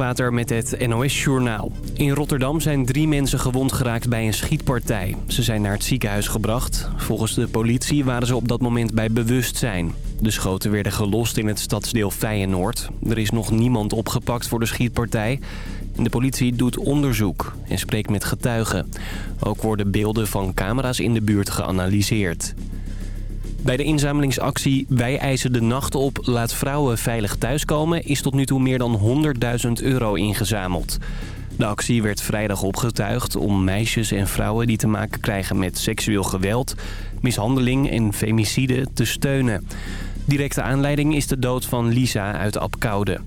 Met het NOS-journaal. In Rotterdam zijn drie mensen gewond geraakt bij een schietpartij. Ze zijn naar het ziekenhuis gebracht. Volgens de politie waren ze op dat moment bij bewustzijn. De schoten werden gelost in het stadsdeel Feyenoord. Er is nog niemand opgepakt voor de schietpartij. De politie doet onderzoek en spreekt met getuigen. Ook worden beelden van camera's in de buurt geanalyseerd. Bij de inzamelingsactie Wij eisen de nacht op, laat vrouwen veilig thuiskomen... is tot nu toe meer dan 100.000 euro ingezameld. De actie werd vrijdag opgetuigd om meisjes en vrouwen die te maken krijgen met seksueel geweld... mishandeling en femicide te steunen. Directe aanleiding is de dood van Lisa uit Apkoude.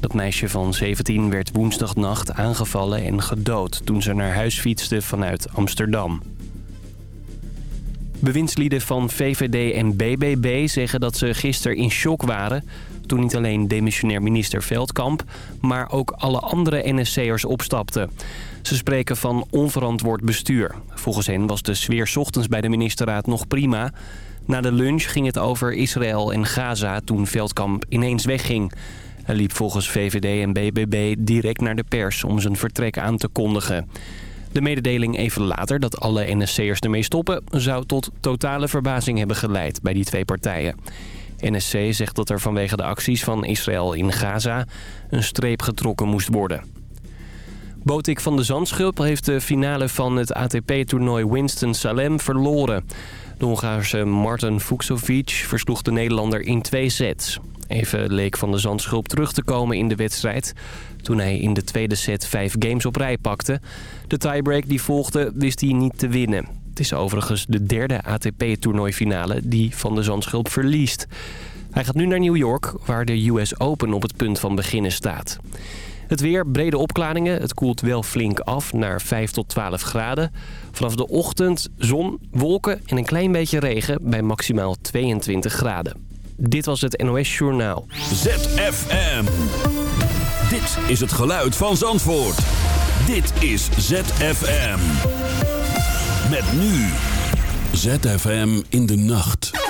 Dat meisje van 17 werd woensdagnacht aangevallen en gedood... toen ze naar huis fietste vanuit Amsterdam. Bewindslieden van VVD en BBB zeggen dat ze gisteren in shock waren... toen niet alleen demissionair minister Veldkamp... maar ook alle andere NSC'ers opstapten. Ze spreken van onverantwoord bestuur. Volgens hen was de sfeer ochtends bij de ministerraad nog prima... Na de lunch ging het over Israël en Gaza toen Veldkamp ineens wegging. Hij liep volgens VVD en BBB direct naar de pers om zijn vertrek aan te kondigen. De mededeling even later dat alle NSC'ers ermee stoppen... zou tot totale verbazing hebben geleid bij die twee partijen. NSC zegt dat er vanwege de acties van Israël in Gaza... een streep getrokken moest worden. Botik van de Zandschulp heeft de finale van het ATP-toernooi Winston-Salem verloren. De Hongaarse Martin Fuxovic versloeg de Nederlander in twee sets. Even leek Van de Zandschulp terug te komen in de wedstrijd... toen hij in de tweede set vijf games op rij pakte. De tiebreak die volgde wist hij niet te winnen. Het is overigens de derde ATP-toernooifinale die Van de Zandschulp verliest. Hij gaat nu naar New York, waar de US Open op het punt van beginnen staat. Het weer, brede opklaringen. Het koelt wel flink af naar 5 tot 12 graden. Vanaf de ochtend zon, wolken en een klein beetje regen bij maximaal 22 graden. Dit was het NOS Journaal. ZFM. Dit is het geluid van Zandvoort. Dit is ZFM. Met nu. ZFM in de nacht.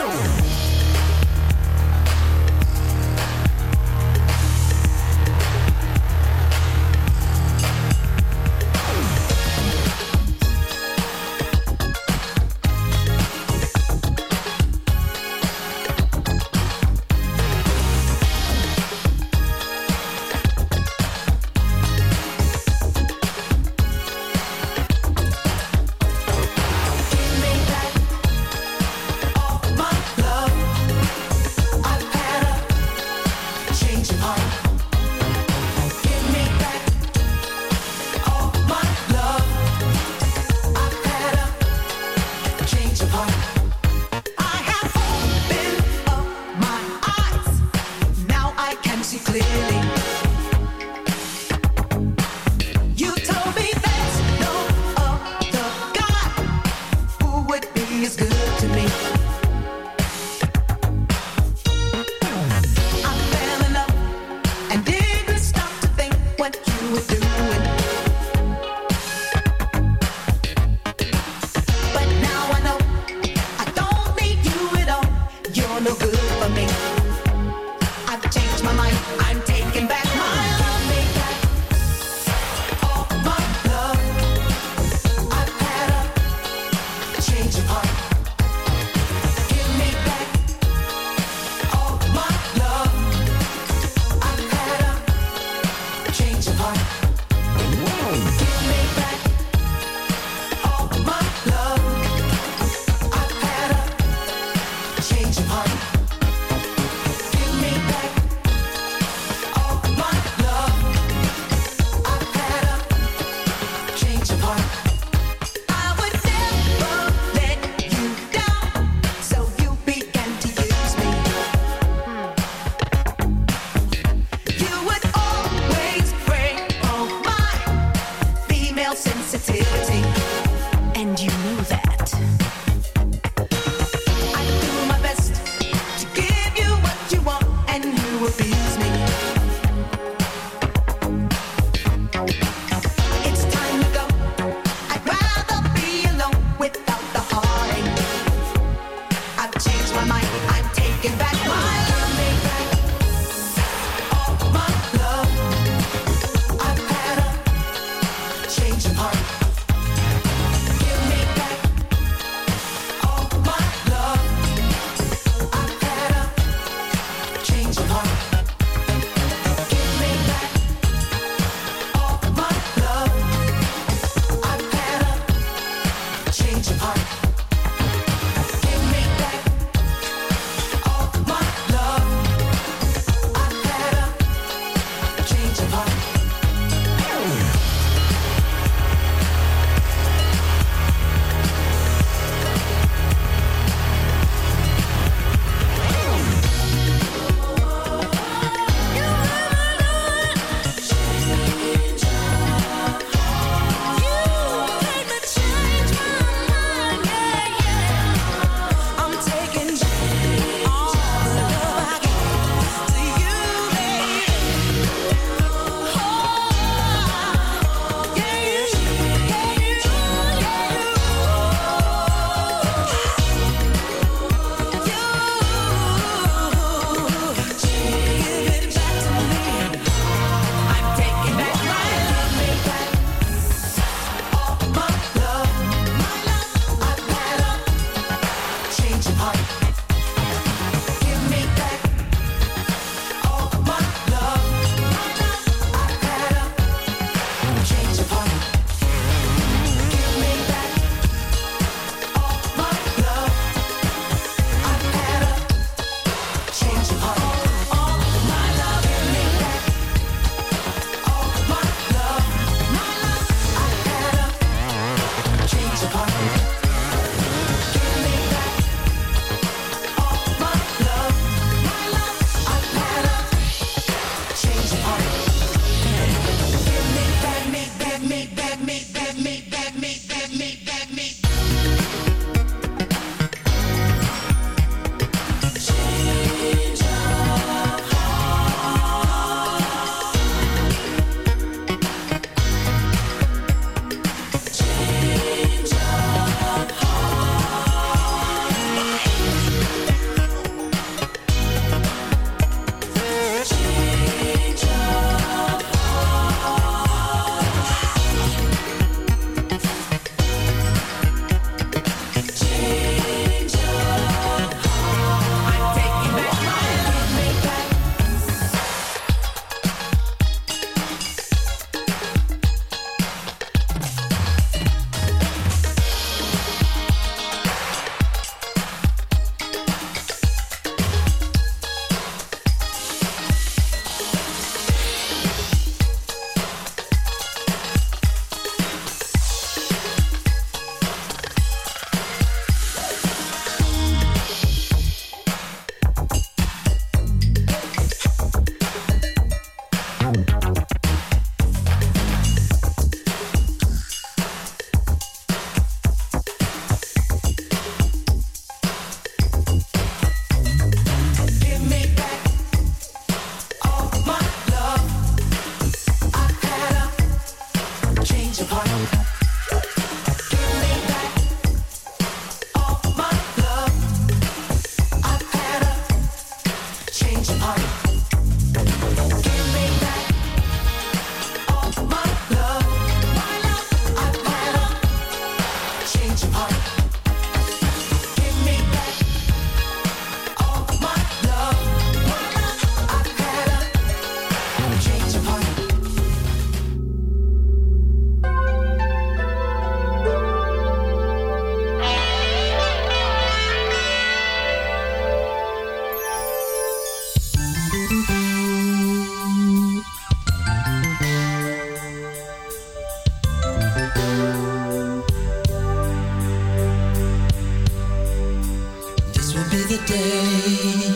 be the day.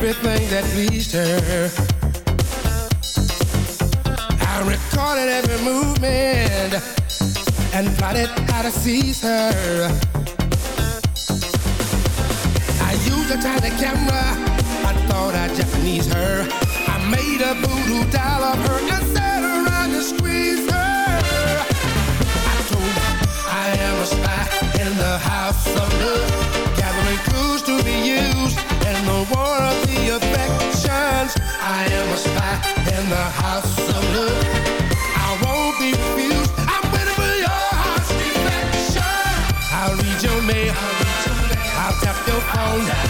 everything that pleased her. I recorded every movement and plotted how to seize her. I used a tiny camera. Japanese her. I made a voodoo doll of her and sat around and squeezed her. I told her I am a spy in the house of love, gathering clues to be used in the war of the affections. I am a spy in the house of love. I won't be refused. I'm waiting for your heart's defection. I'll read your mail. I'll tap your phone.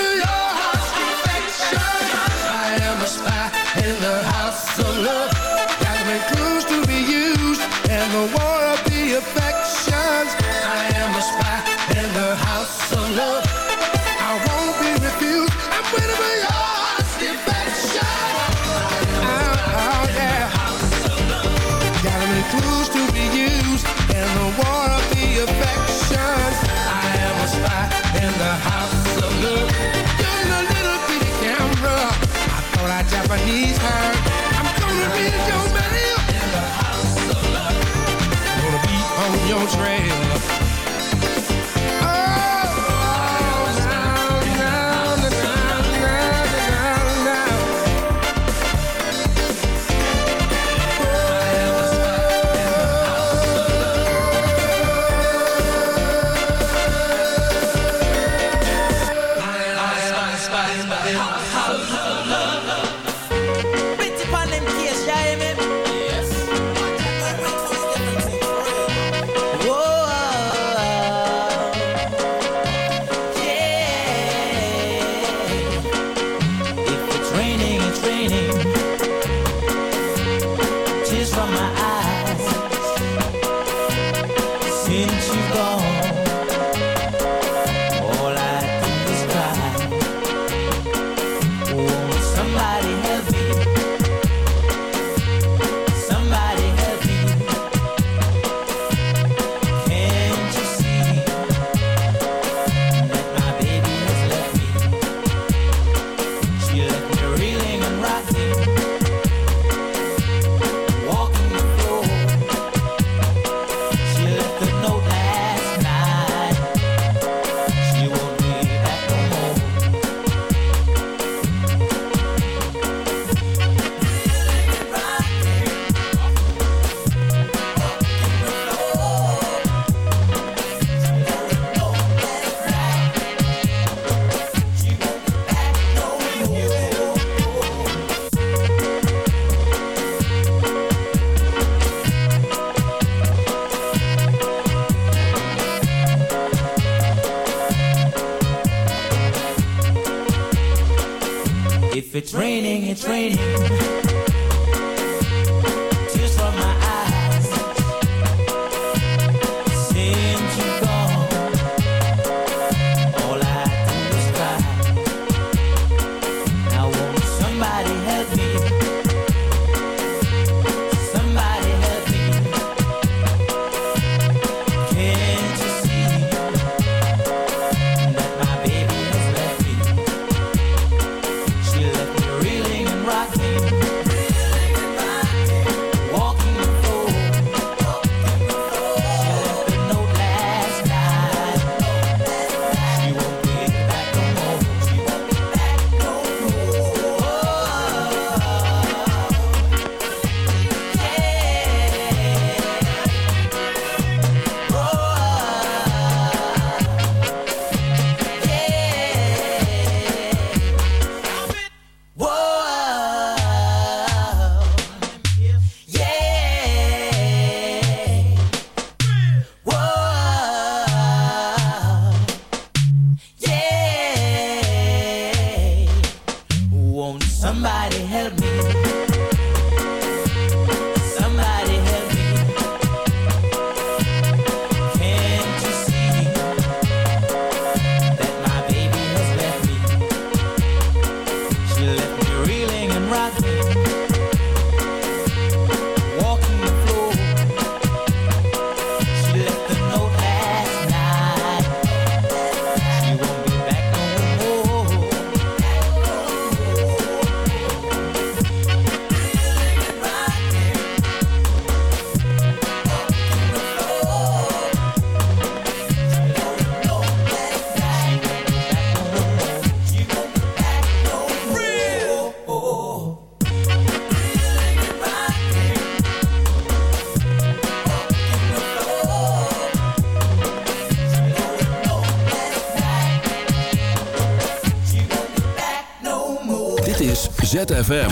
ZFM.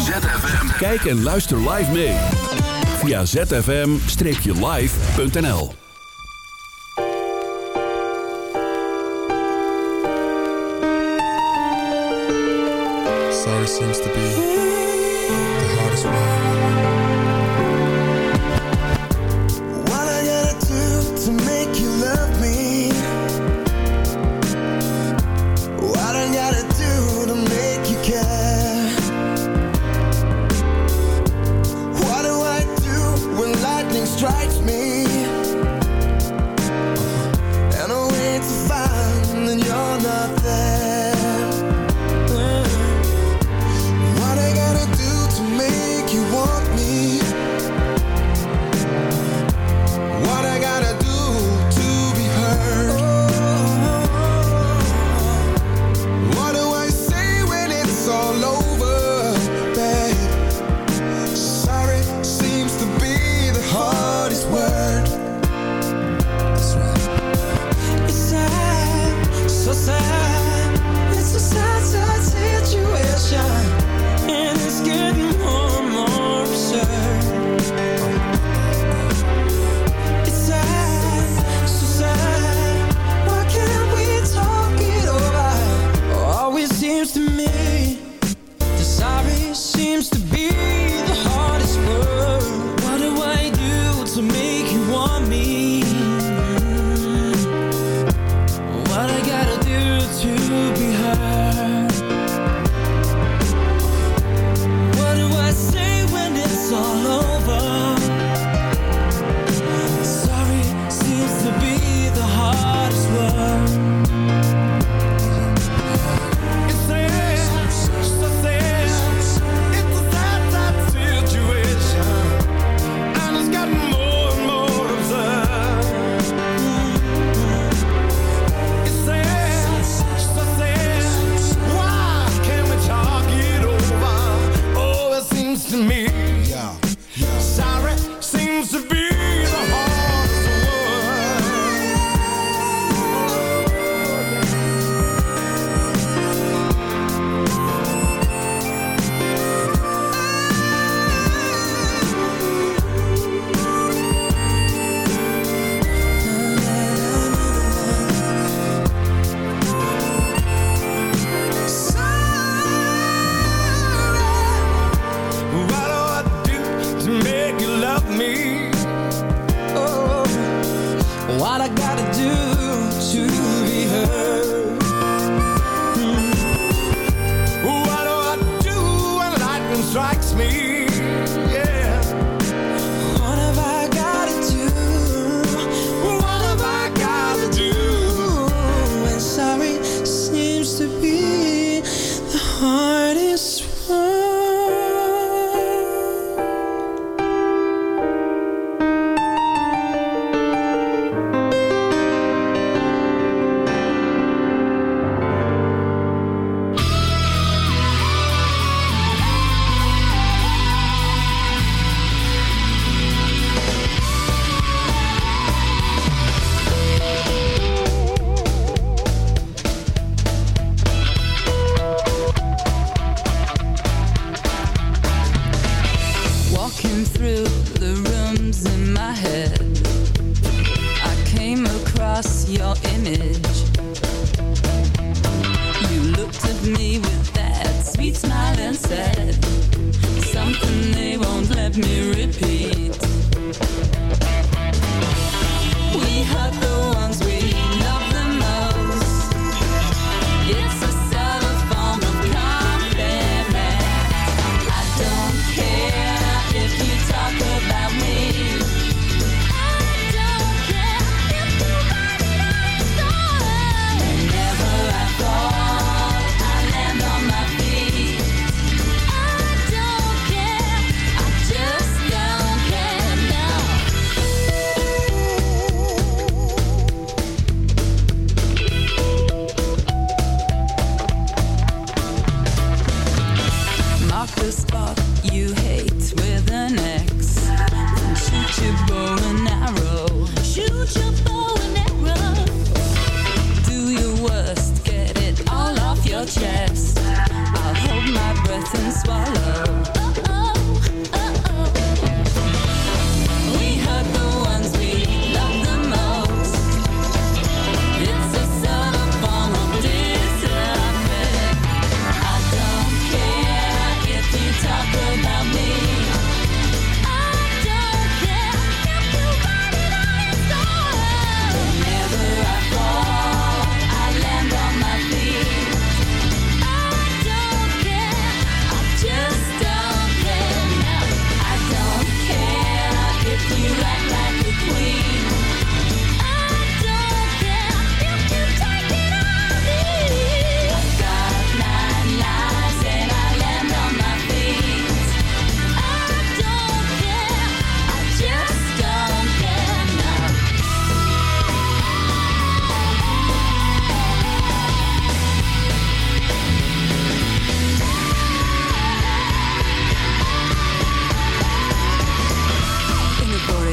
Kijk en luister live mee. Via zfm-live.nl Sorry seems to be the hardest one.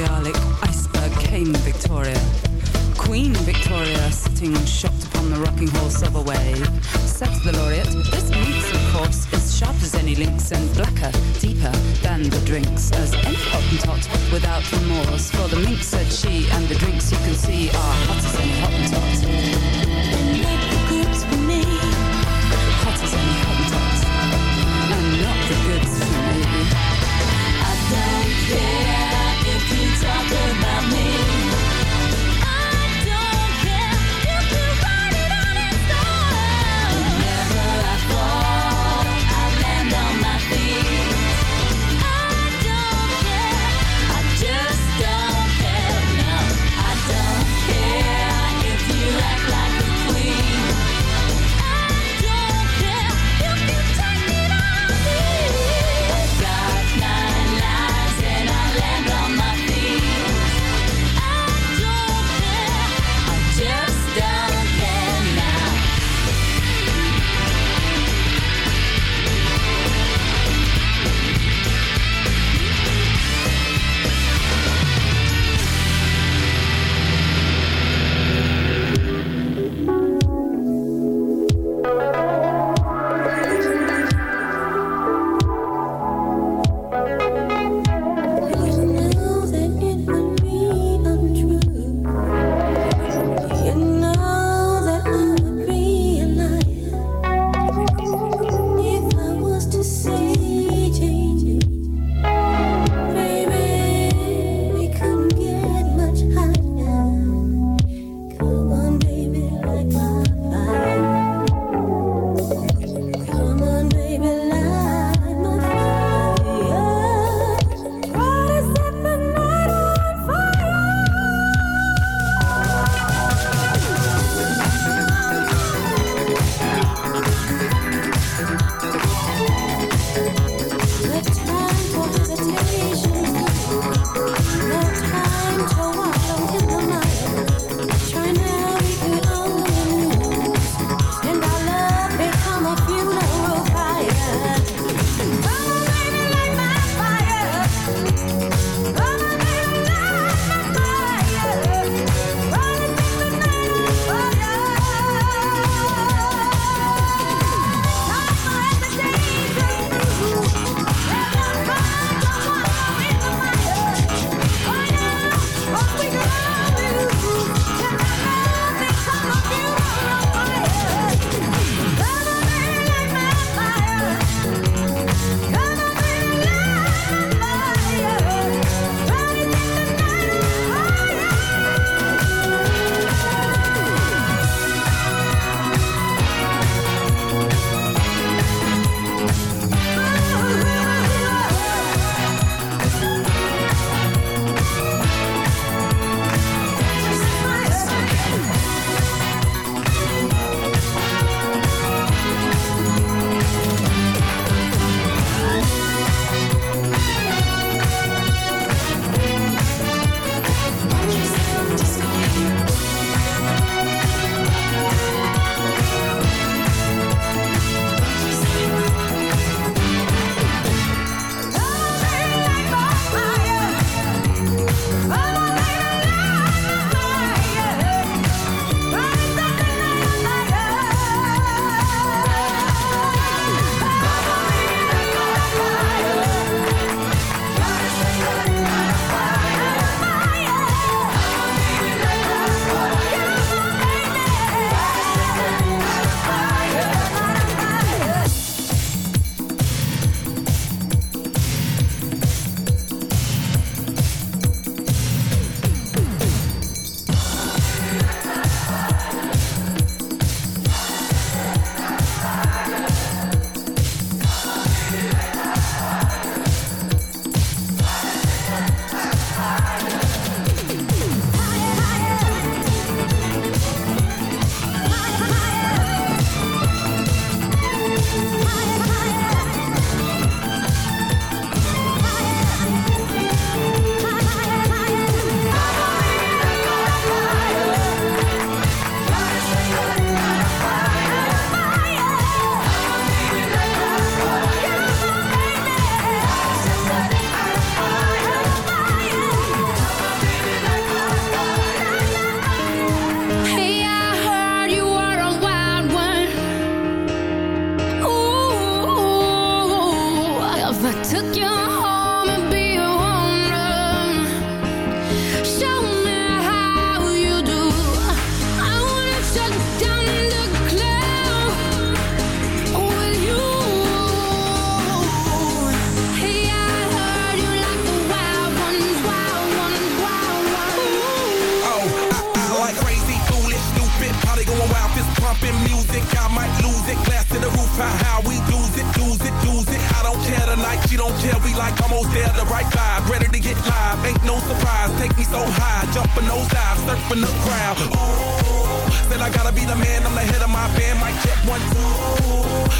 Iceberg came Victoria. Queen Victoria, sitting shocked upon the rocking horse of a wave, said to the laureate, This minx, of course, is sharp as any lynx and blacker, deeper than the drinks, as any hottentot without remorse. For the mink said she, and the drinks you can see are hotter than any hottentot. about how we do it, do it, do it. I don't care tonight, she don't care. We like almost there, the right vibe. Ready to get live, ain't no surprise. Take me so high, jumping those dives, surfing the crowd. Ooh, said I gotta be the man, I'm the head of my band. Might check one, two.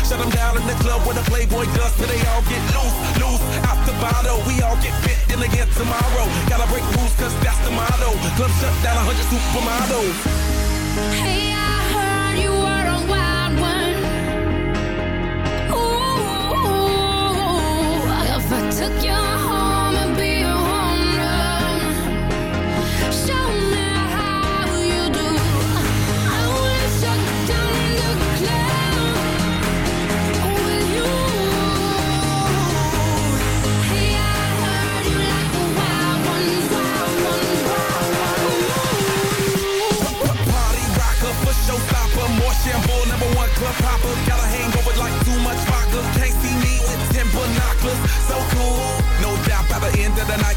Shut them down in the club where the Playboy does till they all get loose, loose. Out the bottle, we all get fit in again tomorrow. Gotta break rules, cause that's the motto. Club shut down, 100 supermodels. Hey, I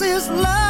It's love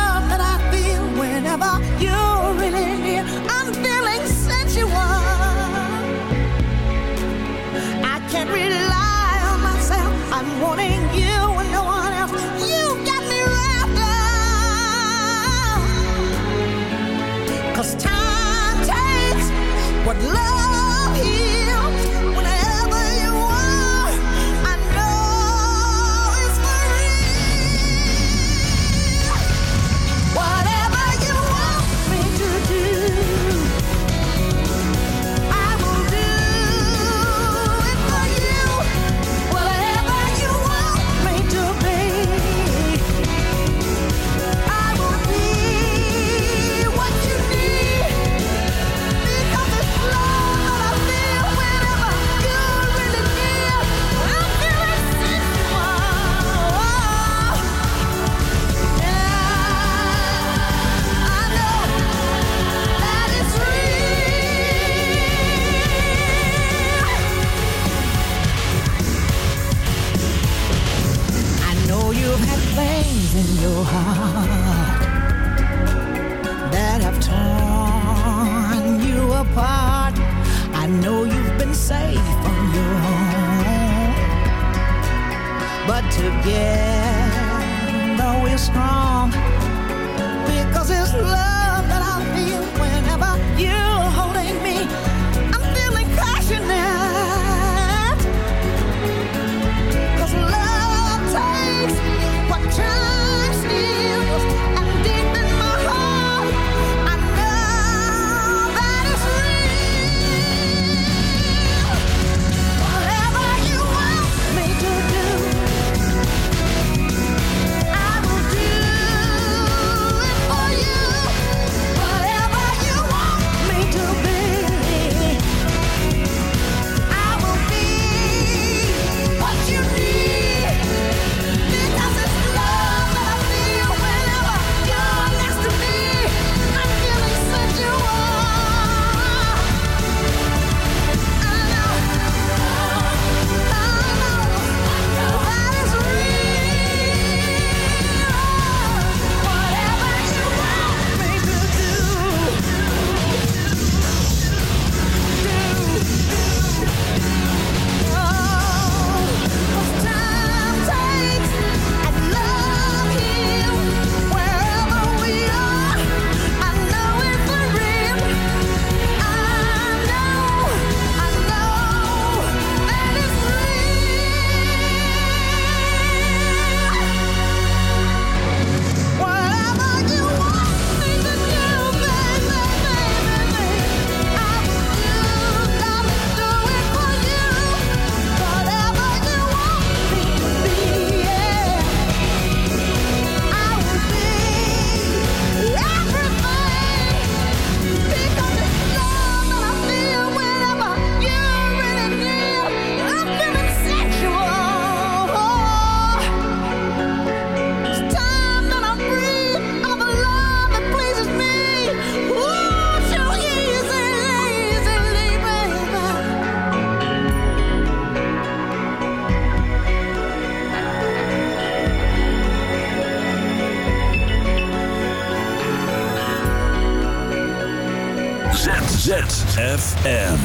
ZFM.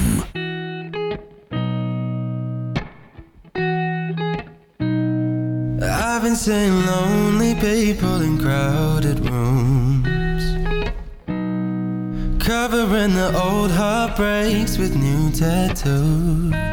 I've been seeing lonely people in crowded rooms Covering the old heartbreaks with new tattoos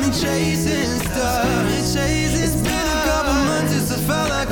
Me chasing stars. It's been a couple months since I felt like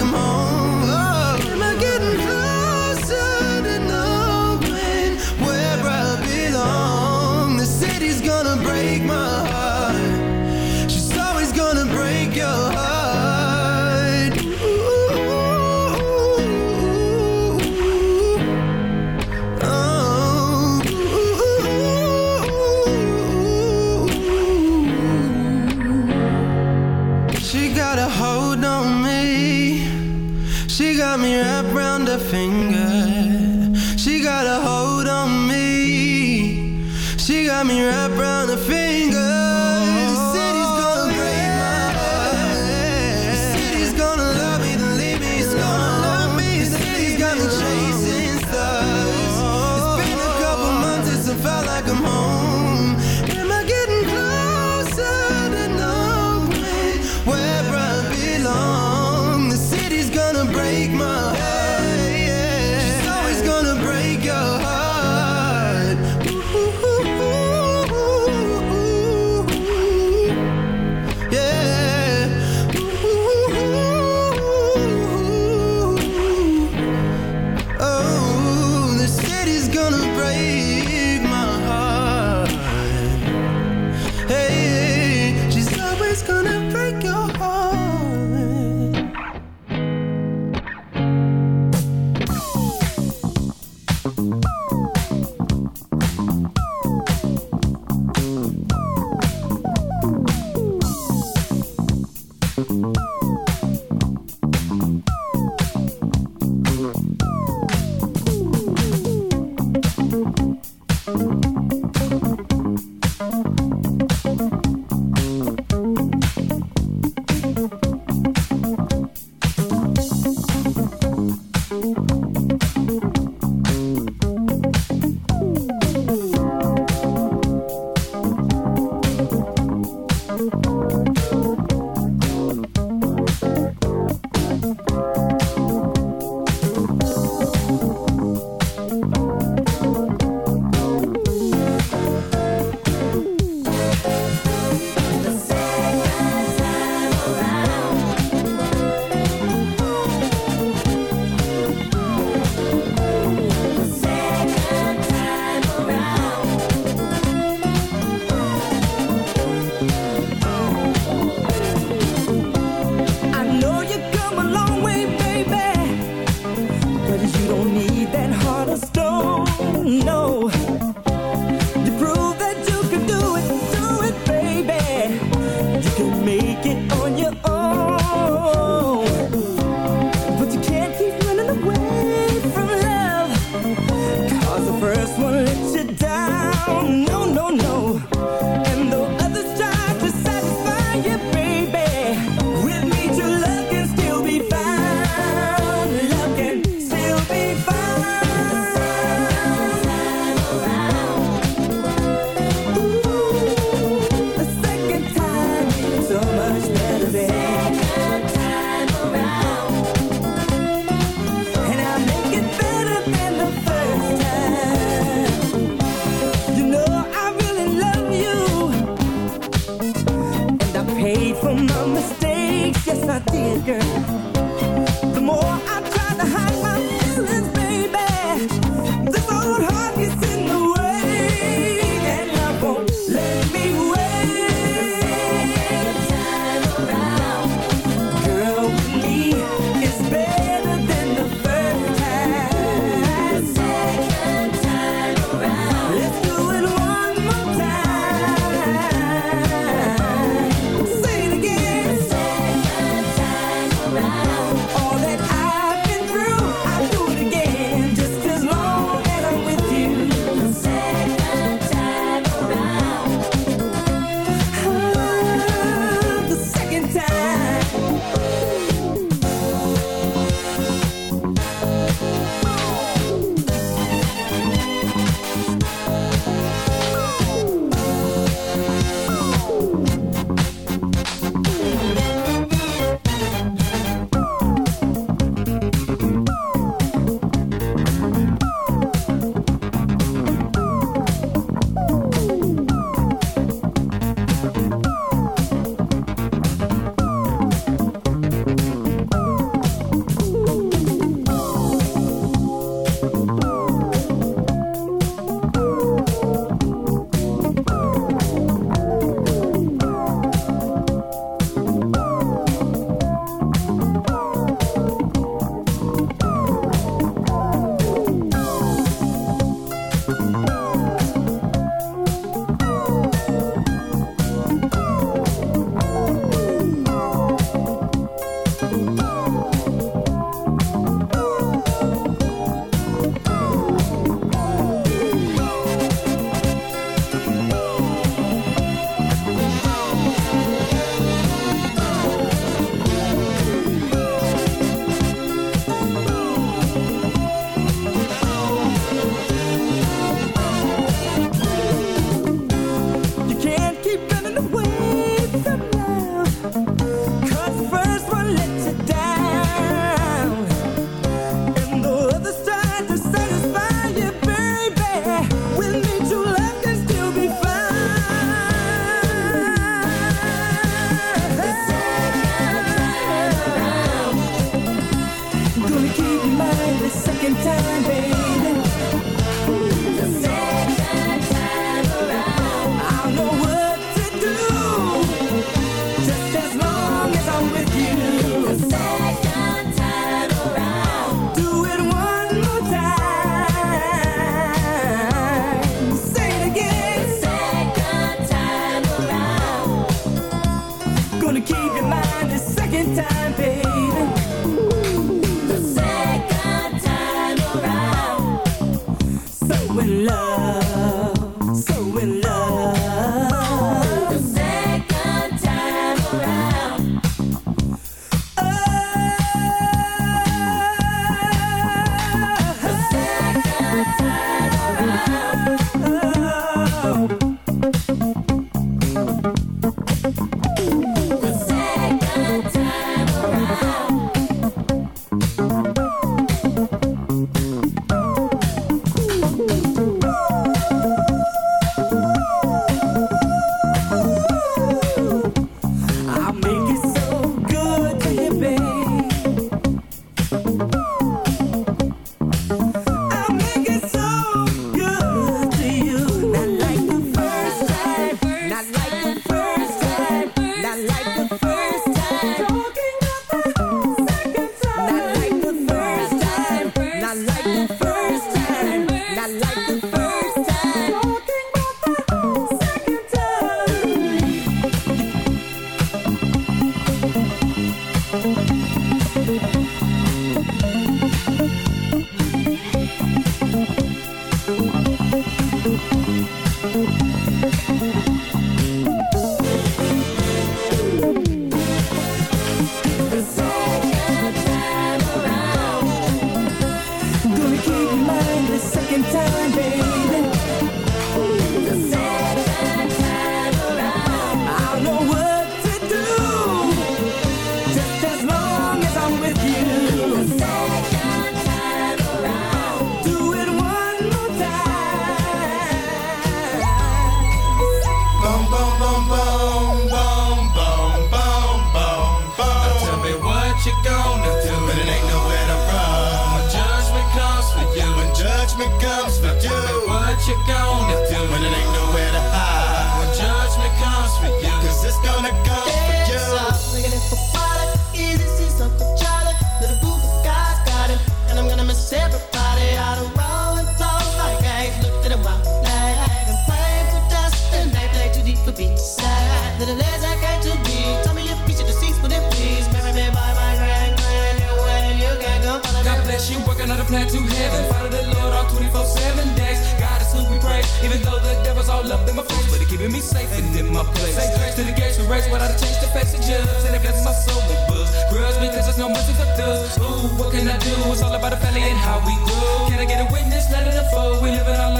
facts and judge, and it blesses my soul with books. Grudge because there's no mercy for thugs. Ooh, what can I do? It's all about the family and how we grow. Can I get a witness? Let it unfold. We living in our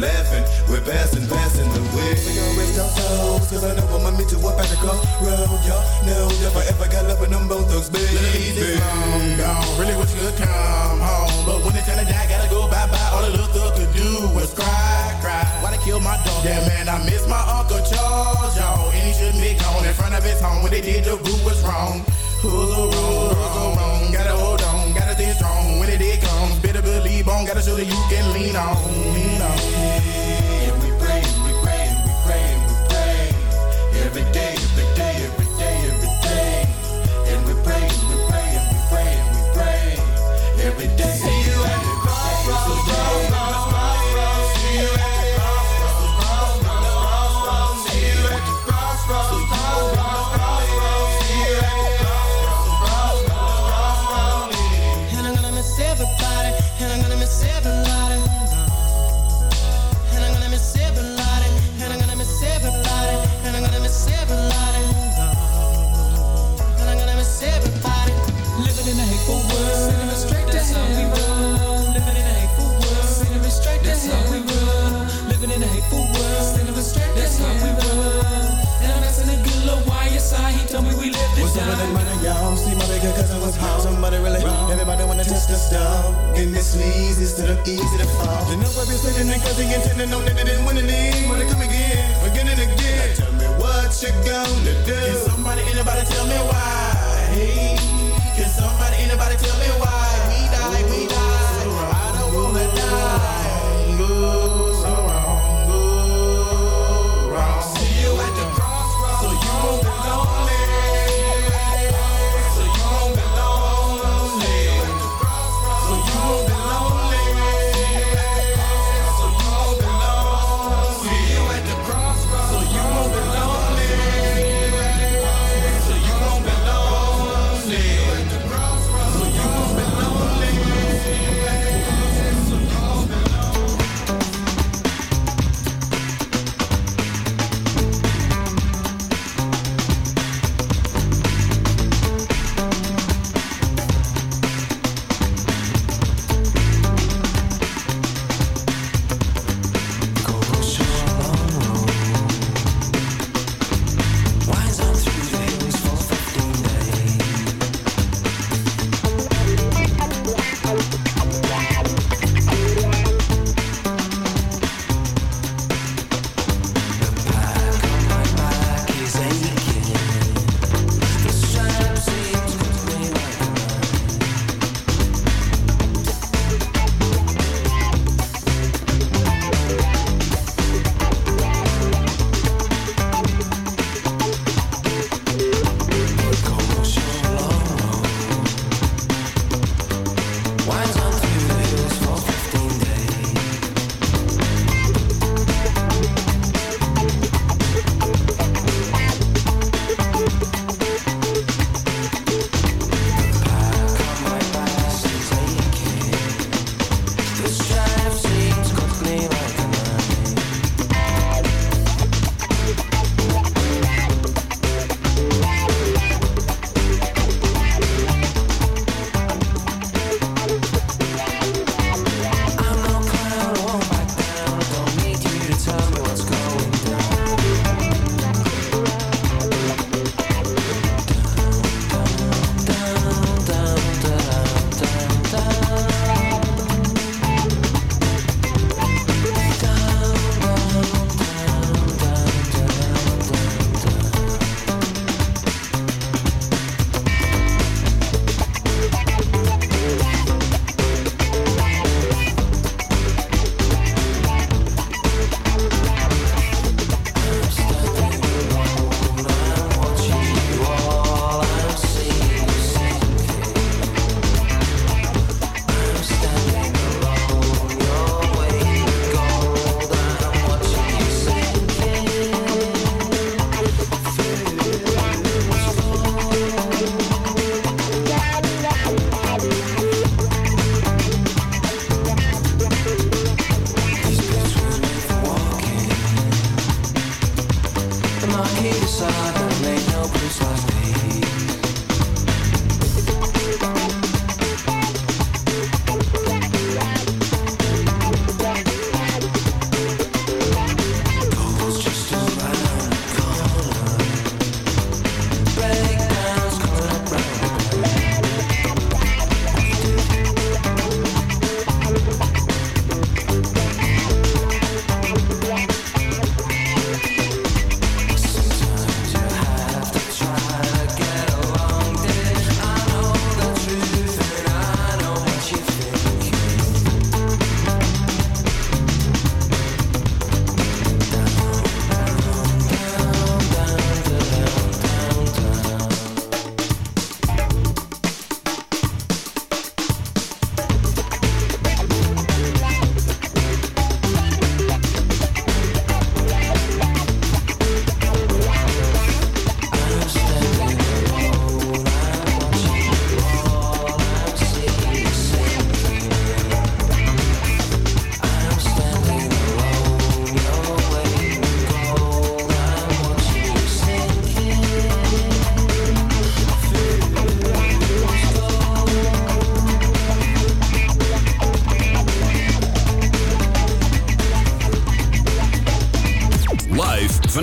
laughing. We're passing, passing the way. We gon' raise our toes, cause I know what my me to meet you up at the crossroad. Y'all know if I ever got love with them both thugs, baby. Let long gone, really wish you could come home. But when it's time to die, gotta go bye-bye. All the little thug could do was cry, cry. Why they kill my dog? Yeah, man, I miss my Uncle Charles, y'all. And he shouldn't be gone in front of his home. When they did, the boo was wrong. Who's wrong, who's wrong, gotta hold on, gotta stay strong. When it comes, better believe on, gotta show that you can lean on, lean on. every day. us And this leads instead of easy to fall The number is sitting and cousin intending on that it didn't win the league Wanna come again, again and again now tell me what you gonna do Can somebody, anybody tell me why? Hey, can somebody, anybody tell me why?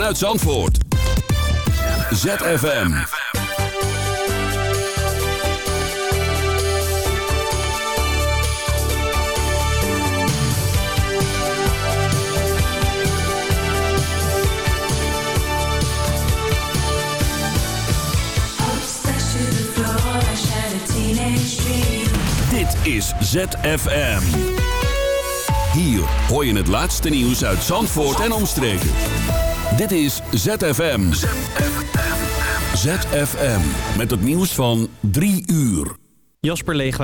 Vanuit Zandvoort. ZFM. Dit is ZFM. Hier hoor je het laatste nieuws uit Zandvoort en omstreken. Dit is ZFM. ZFM. Met het nieuws van 3 uur. Jasper Leegwaard.